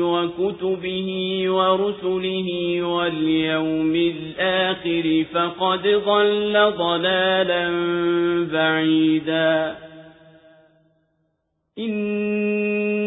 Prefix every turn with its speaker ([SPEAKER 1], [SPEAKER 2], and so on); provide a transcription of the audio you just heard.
[SPEAKER 1] وكتبه ورسله واليوم الآخر فقد ضل ضلالا بعيدا.